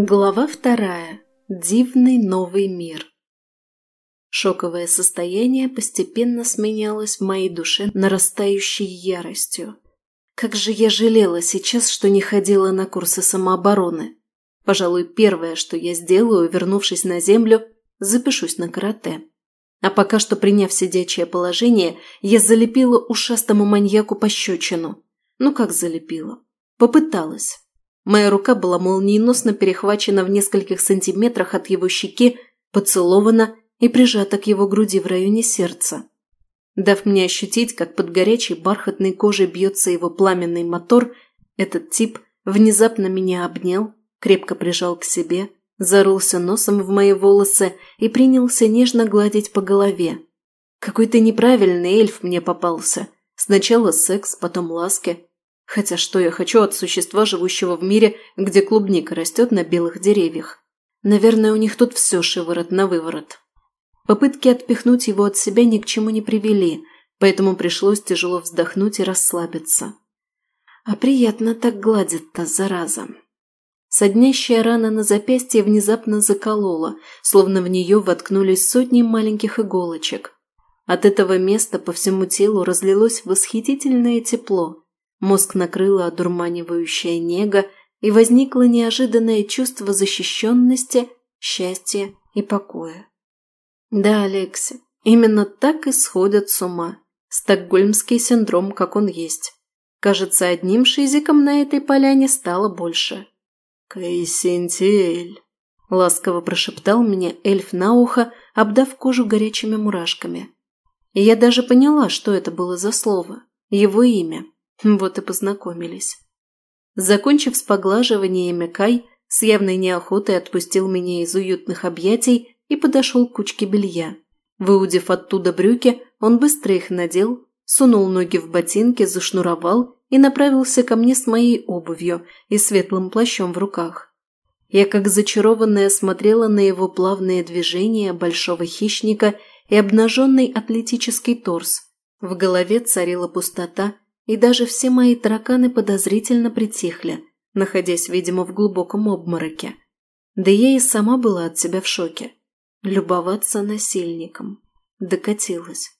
Глава вторая. Дивный новый мир. Шоковое состояние постепенно сменялось в моей душе нарастающей яростью. Как же я жалела сейчас, что не ходила на курсы самообороны. Пожалуй, первое, что я сделаю, вернувшись на землю, запишусь на карате. А пока что, приняв сидячее положение, я залепила ушастому маньяку пощечину. Ну как залепила? Попыталась. Моя рука была молниеносно перехвачена в нескольких сантиметрах от его щеки, поцелована и прижата к его груди в районе сердца. Дав мне ощутить, как под горячей бархатной кожей бьется его пламенный мотор, этот тип внезапно меня обнял, крепко прижал к себе, зарылся носом в мои волосы и принялся нежно гладить по голове. Какой-то неправильный эльф мне попался. Сначала секс, потом ласки, Хотя что я хочу от существа, живущего в мире, где клубника растет на белых деревьях? Наверное, у них тут все шиворот на выворот. Попытки отпихнуть его от себя ни к чему не привели, поэтому пришлось тяжело вздохнуть и расслабиться. А приятно так гладит-то, зараза. Соднящая рана на запястье внезапно заколола, словно в нее воткнулись сотни маленьких иголочек. От этого места по всему телу разлилось восхитительное тепло, Мозг накрыла одурманивающая нега, и возникло неожиданное чувство защищенности, счастья и покоя. Да, Алекси, именно так и сходят с ума. Стокгольмский синдром, как он есть. Кажется, одним шизиком на этой поляне стало больше. «Кайсентиэль», – ласково прошептал мне эльф на ухо, обдав кожу горячими мурашками. И я даже поняла, что это было за слово. Его имя. Вот и познакомились. Закончив с поглаживаниями, Кай с явной неохотой отпустил меня из уютных объятий и подошел к кучке белья. Выудив оттуда брюки, он быстро их надел, сунул ноги в ботинки, зашнуровал и направился ко мне с моей обувью и светлым плащом в руках. Я как зачарованная смотрела на его плавные движения большого хищника и обнаженный атлетический торс. В голове царила пустота, и даже все мои тараканы подозрительно притихли, находясь, видимо, в глубоком обмороке. Да я и сама была от себя в шоке. Любоваться насильником. Докатилась.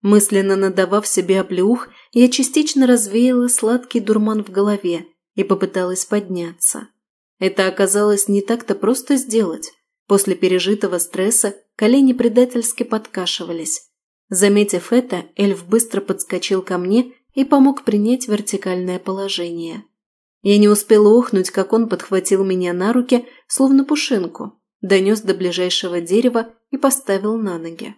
Мысленно надавав себе оплеух, я частично развеяла сладкий дурман в голове и попыталась подняться. Это оказалось не так-то просто сделать. После пережитого стресса колени предательски подкашивались. Заметив это, эльф быстро подскочил ко мне и помог принять вертикальное положение. Я не успела охнуть, как он подхватил меня на руки, словно пушинку, донес до ближайшего дерева и поставил на ноги.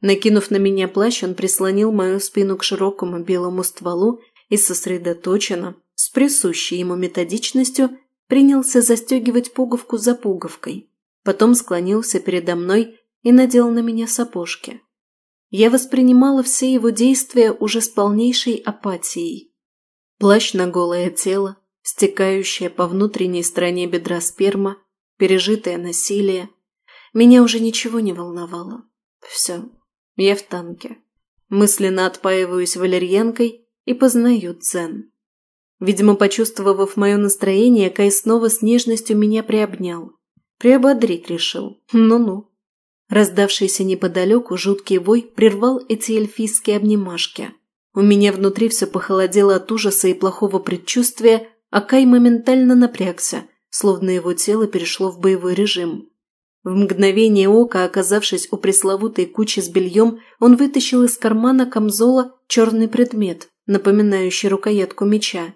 Накинув на меня плащ, он прислонил мою спину к широкому белому стволу и сосредоточенно, с присущей ему методичностью, принялся застегивать пуговку за пуговкой. Потом склонился передо мной и надел на меня сапожки. Я воспринимала все его действия уже с полнейшей апатией. Плащ на голое тело, стекающая по внутренней стороне бедра сперма, пережитое насилие. Меня уже ничего не волновало. Все, я в танке. Мысленно отпаиваюсь валерьянкой и познаю дзен. Видимо, почувствовав мое настроение, Кай снова с нежностью меня приобнял. Приободрить решил. Ну-ну. Раздавшийся неподалеку жуткий вой прервал эти эльфийские обнимашки. У меня внутри все похолодело от ужаса и плохого предчувствия, а Кай моментально напрягся, словно его тело перешло в боевой режим. В мгновение ока, оказавшись у пресловутой кучи с бельем, он вытащил из кармана камзола черный предмет, напоминающий рукоятку меча.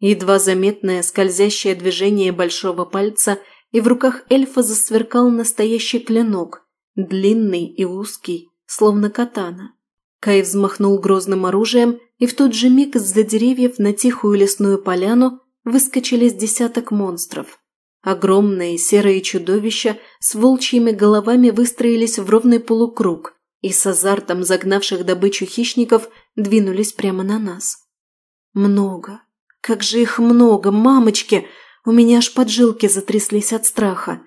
Едва заметное скользящее движение большого пальца, и в руках эльфа засверкал настоящий клинок, длинный и узкий, словно катана. Кай взмахнул грозным оружием, и в тот же миг из-за деревьев на тихую лесную поляну выскочили с десяток монстров. Огромные серые чудовища с волчьими головами выстроились в ровный полукруг и с азартом загнавших добычу хищников двинулись прямо на нас. Много. Как же их много, мамочки! У меня аж поджилки затряслись от страха.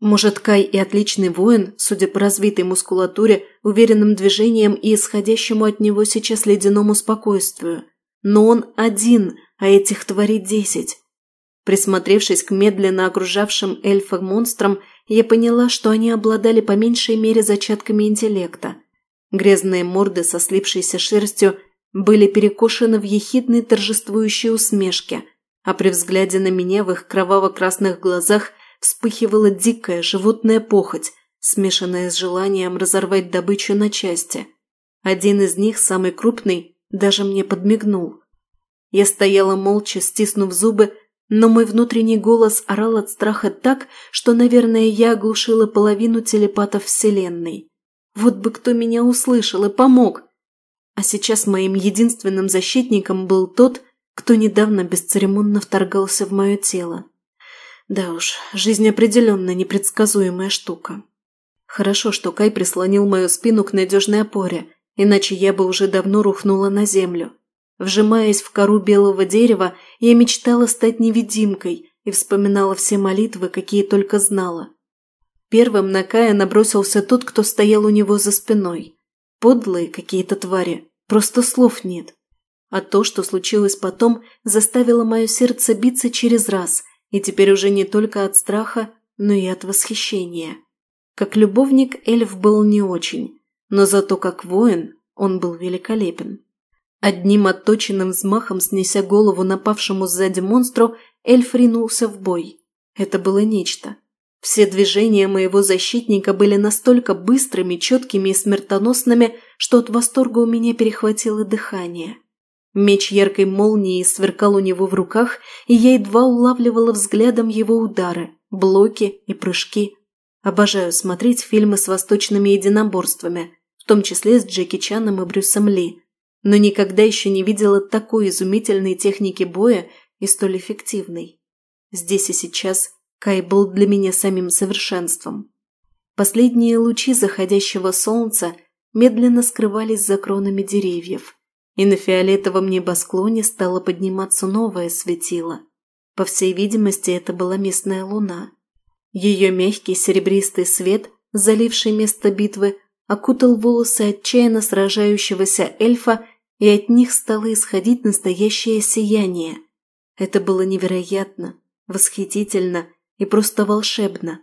Может, Кай и отличный воин, судя по развитой мускулатуре, уверенным движением и исходящему от него сейчас ледяному спокойствию. Но он один, а этих тварей десять. Присмотревшись к медленно окружавшим эльфа монстрам, я поняла, что они обладали по меньшей мере зачатками интеллекта. Грязные морды со слипшейся шерстью были перекошены в ехидной торжествующей усмешке, а при взгляде на меня в их кроваво-красных глазах вспыхивала дикая животная похоть, смешанная с желанием разорвать добычу на части. Один из них, самый крупный, даже мне подмигнул. Я стояла молча, стиснув зубы, но мой внутренний голос орал от страха так, что, наверное, я оглушила половину телепатов Вселенной. Вот бы кто меня услышал и помог. А сейчас моим единственным защитником был тот, кто недавно бесцеремонно вторгался в мое тело. Да уж, жизнь определенно непредсказуемая штука. Хорошо, что Кай прислонил мою спину к надежной опоре, иначе я бы уже давно рухнула на землю. Вжимаясь в кору белого дерева, я мечтала стать невидимкой и вспоминала все молитвы, какие только знала. Первым на Кая набросился тот, кто стоял у него за спиной. Подлые какие-то твари, просто слов нет. А то, что случилось потом, заставило мое сердце биться через раз, и теперь уже не только от страха, но и от восхищения. Как любовник эльф был не очень, но зато как воин он был великолепен. Одним отточенным взмахом, снеся голову напавшему сзади монстру, эльф ринулся в бой. Это было нечто. Все движения моего защитника были настолько быстрыми, четкими и смертоносными, что от восторга у меня перехватило дыхание. Меч яркой молнии сверкал у него в руках, и я едва улавливала взглядом его удары, блоки и прыжки. Обожаю смотреть фильмы с восточными единоборствами, в том числе с Джеки Чаном и Брюсом Ли но никогда еще не видела такой изумительной техники боя и столь эффективной. Здесь и сейчас Кай был для меня самим совершенством. Последние лучи заходящего солнца медленно скрывались за кронами деревьев, и на фиолетовом небосклоне стало подниматься новое светило. По всей видимости, это была местная луна. Ее мягкий серебристый свет, заливший место битвы, окутал волосы отчаянно сражающегося эльфа, и от них стало исходить настоящее сияние. Это было невероятно, восхитительно и просто волшебно.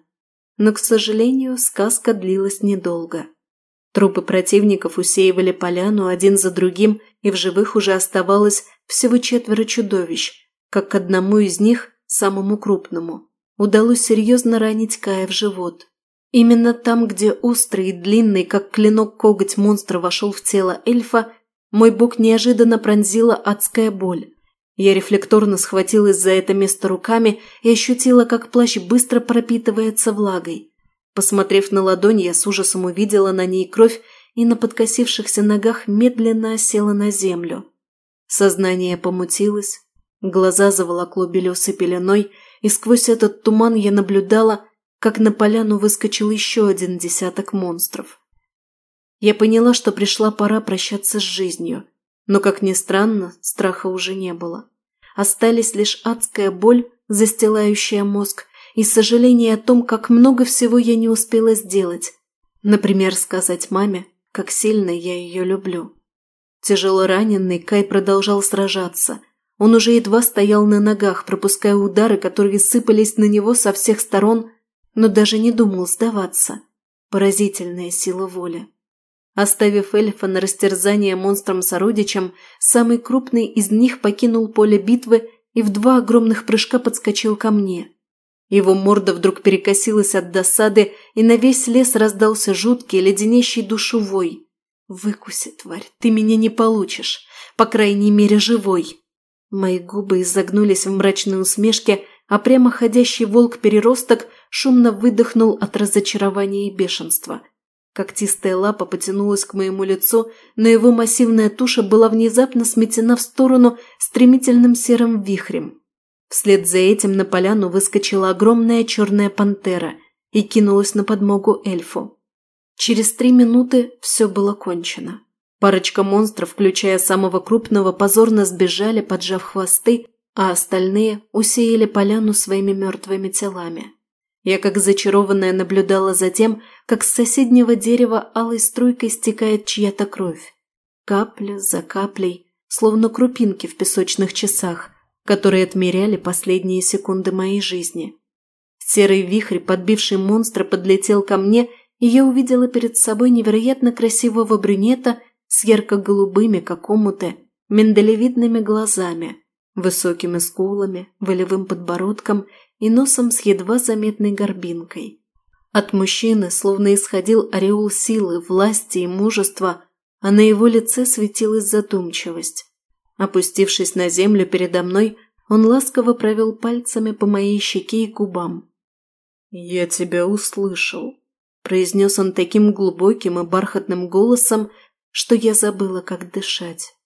Но, к сожалению, сказка длилась недолго. Трупы противников усеивали поляну один за другим, и в живых уже оставалось всего четверо чудовищ, как к одному из них, самому крупному, удалось серьезно ранить Кая в живот. Именно там, где острый и длинный, как клинок коготь монстра вошел в тело эльфа, мой бок неожиданно пронзила адская боль. Я рефлекторно схватилась за это место руками и ощутила, как плащ быстро пропитывается влагой. Посмотрев на ладонь, я с ужасом увидела на ней кровь и на подкосившихся ногах медленно осела на землю. Сознание помутилось, глаза заволокло белесой пеленой, и сквозь этот туман я наблюдала, как на поляну выскочил еще один десяток монстров. Я поняла, что пришла пора прощаться с жизнью, но, как ни странно, страха уже не было. Остались лишь адская боль, застилающая мозг, и сожаление о том, как много всего я не успела сделать. Например, сказать маме, как сильно я ее люблю. Тяжело раненый Кай продолжал сражаться. Он уже едва стоял на ногах, пропуская удары, которые сыпались на него со всех сторон, но даже не думал сдаваться. Поразительная сила воли. Оставив эльфа на растерзание монстром-сородичем, самый крупный из них покинул поле битвы и в два огромных прыжка подскочил ко мне. Его морда вдруг перекосилась от досады, и на весь лес раздался жуткий, леденящий душу вой. «Выкуси, тварь, ты меня не получишь, по крайней мере, живой!» Мои губы изогнулись в мрачной усмешке, а прямоходящий волк-переросток шумно выдохнул от разочарования и бешенства. Когтистая лапа потянулась к моему лицу, но его массивная туша была внезапно сметена в сторону стремительным серым вихрем. Вслед за этим на поляну выскочила огромная черная пантера и кинулась на подмогу эльфу. Через три минуты все было кончено. Парочка монстров, включая самого крупного, позорно сбежали, поджав хвосты, а остальные усеяли поляну своими мертвыми телами. Я как зачарованная наблюдала за тем, как с соседнего дерева алой струйкой стекает чья-то кровь. Капля за каплей, словно крупинки в песочных часах, которые отмеряли последние секунды моей жизни. Серый вихрь, подбивший монстра, подлетел ко мне, и я увидела перед собой невероятно красивого брюнета с ярко-голубыми, как омуты, миндалевидными глазами, высокими скулами, волевым подбородком и носом с едва заметной горбинкой. От мужчины словно исходил ореол силы, власти и мужества, а на его лице светилась задумчивость. Опустившись на землю передо мной, он ласково провел пальцами по моей щеке и губам. «Я тебя услышал», – произнес он таким глубоким и бархатным голосом, что я забыла, как дышать.